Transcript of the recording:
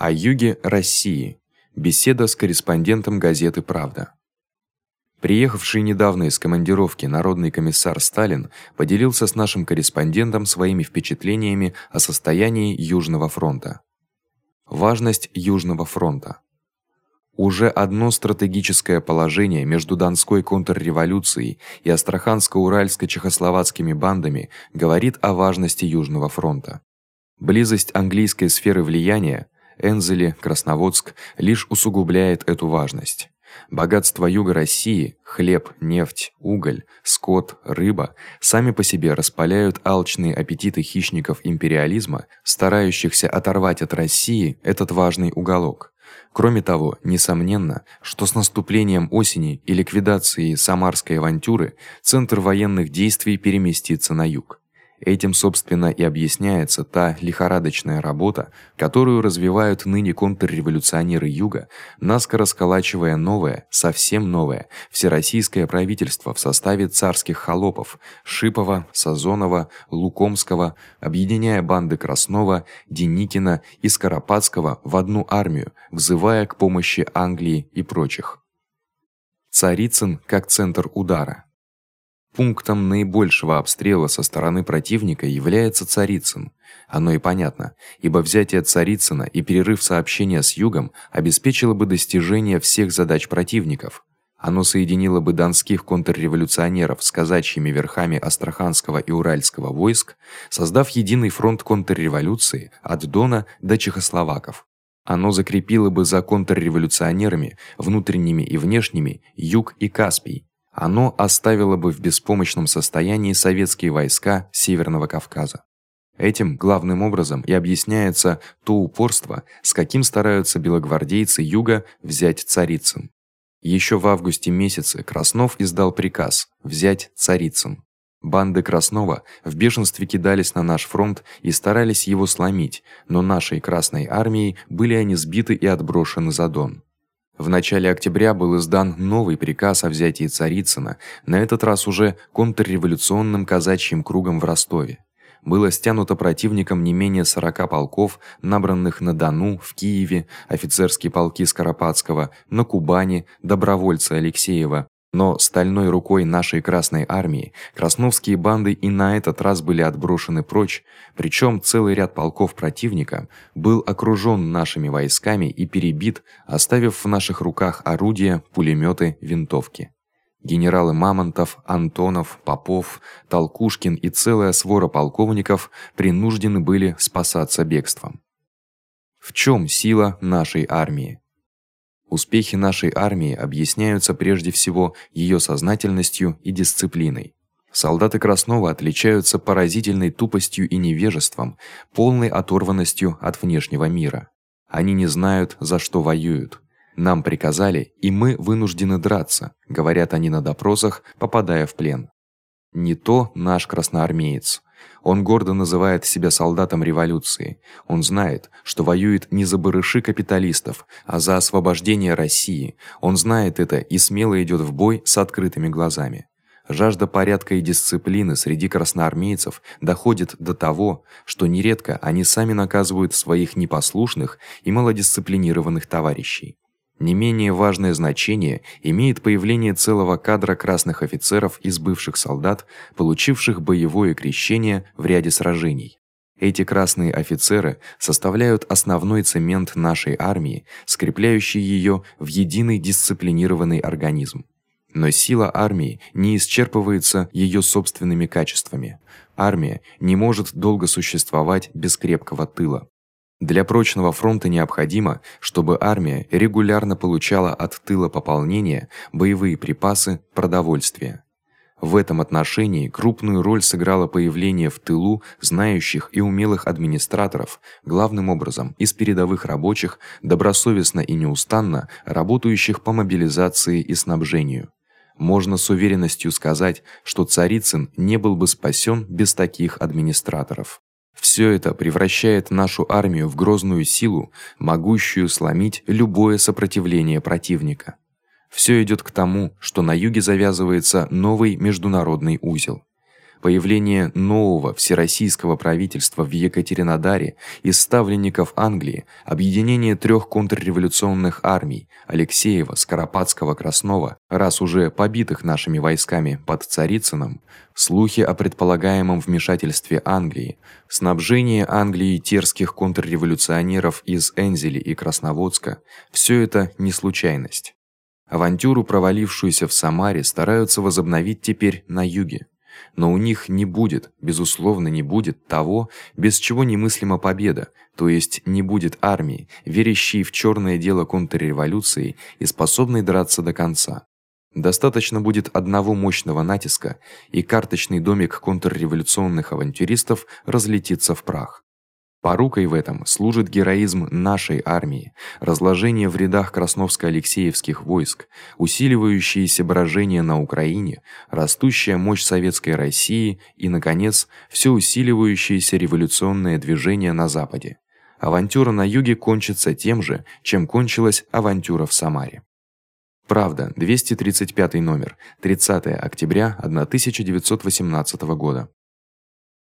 О юге России. Беседа с корреспондентом газеты Правда. Приехавший недавно из командировки народный комиссар Сталин поделился с нашим корреспондентом своими впечатлениями о состоянии Южного фронта. Важность Южного фронта. Уже одно стратегическое положение между Донской контрреволюцией и Астраханско-Уральско-чехословацкими бандами говорит о важности Южного фронта. Близость английской сферы влияния Энзели, Красноводск лишь усугубляет эту важность. Богатства юга России хлеб, нефть, уголь, скот, рыба сами по себе распаляют алчные аппетиты хищников империализма, старающихся оторвать от России этот важный уголок. Кроме того, несомненно, что с наступлением осени и ликвидацией Самарской авантюры центр военных действий переместится на юг. Этим, собственно, и объясняется та лихорадочная работа, которую развивают ныне контрреволюционеры Юга, наскоро сколачивая новое, совсем новое всероссийское правительство в составе царских холопов Шипова, Сазонова, Лукомского, объединяя банды Краснова, Деникина и Скоропадского в одну армию, взывая к помощи Англии и прочих. Царицын как центр удара. Пунктом наибольшего обстрела со стороны противника является Царицын. Оно и понятно, ибо взятие Царицына и перерыв сообщения с югом обеспечило бы достижение всех задач противников. Оно соединило бы донских контрреволюционеров с казачьими верхами Астраханского и Уральского войск, создав единый фронт контрреволюции от Дона до чехословаков. Оно закрепило бы за контрреволюционерами, внутренними и внешними, юг и Каспий, оно оставило бы в беспомощном состоянии советские войска Северного Кавказа. Этим главным образом и объясняется то упорство, с каким стараются белогвардейцы Юга взять Царицын. Ещё в августе месяце Краснов издал приказ взять Царицын. Банды Краснова в бешенстве кидались на наш фронт и старались его сломить, но нашей Красной армией были они сбиты и отброшены за Дон. В начале октября был издан новый приказ о взятии Царицына, на этот раз уже контрреволюционным казачьим кругом в Ростове. Было стянуто противником не менее 40 полков, набранных на Дону, в Киеве, офицерские полки Скоропадского, на Кубани, добровольцы Алексеева, но стальной рукой нашей Красной армии красновские банды и на этот раз были отброшены прочь, причём целый ряд полков противника был окружён нашими войсками и перебит, оставив в наших руках орудия, пулемёты, винтовки. Генералы Мамонтов, Антонов, Попов, Толкушкин и целая свора полковников принуждены были спасаться бегством. В чём сила нашей армии? Успехи нашей армии объясняются прежде всего её сознательностью и дисциплиной. Солдаты Краснова отличаются поразительной тупостью и невежеством, полной оторванностью от внешнего мира. Они не знают, за что воюют. Нам приказали, и мы вынуждены драться, говорят они на допросах, попадая в плен. Не то наш красноармеец. Он гордо называет себя солдатом революции. Он знает, что воюет не за барыши капиталистов, а за освобождение России. Он знает это и смело идёт в бой с открытыми глазами. Жажда порядка и дисциплины среди красноармейцев доходит до того, что нередко они сами наказывают своих непослушных и малодисциплинированных товарищей. Не менее важное значение имеет появление целого кадра красных офицеров из бывших солдат, получивших боевое крещение в ряде сражений. Эти красные офицеры составляют основной цемент нашей армии, скрепляющий её в единый дисциплинированный организм. Но сила армии не исчерпывается её собственными качествами. Армия не может долго существовать без крепкого тыла. Для прочного фронта необходимо, чтобы армия регулярно получала от тыла пополнение, боевые припасы, продовольствие. В этом отношении крупную роль сыграло появление в тылу знающих и умелых администраторов, главным образом из передовых рабочих, добросовестно и неустанно работающих по мобилизации и снабжению. Можно с уверенностью сказать, что Царицын не был бы спасён без таких администраторов. Всё это превращает нашу армию в грозную силу, могущую сломить любое сопротивление противника. Всё идёт к тому, что на юге завязывается новый международный узел. Появление нового всероссийского правительства в Екатеринодаре из ставленников Англии, объединение трёх контрреволюционных армий Алексеева, Скоропадского, Краснова, раз уже побитых нашими войсками под Царицыным, слухи о предполагаемом вмешательстве Англии, снабжение Англии терских контрреволюционеров из Энзели и Красноводска всё это не случайность. Авантюру, провалившуюся в Самаре, стараются возобновить теперь на юге но у них не будет, безусловно, не будет того, без чего немыслима победа, то есть не будет армии, верящей в чёрное дело контрреволюции и способной драться до конца. Достаточно будет одного мощного натиска, и карточный домик контрреволюционных авантюристов разлетится в прах. Порукой в этом служит героизм нашей армии, разложение в рядах красновско-алексеевских войск, усиливающиеся брожения на Украине, растущая мощь советской России и наконец, всё усиливающееся революционное движение на западе. Авантюра на юге кончится тем же, чем кончилась авантюра в Самаре. Правда, 235 номер, 30 октября 1918 года.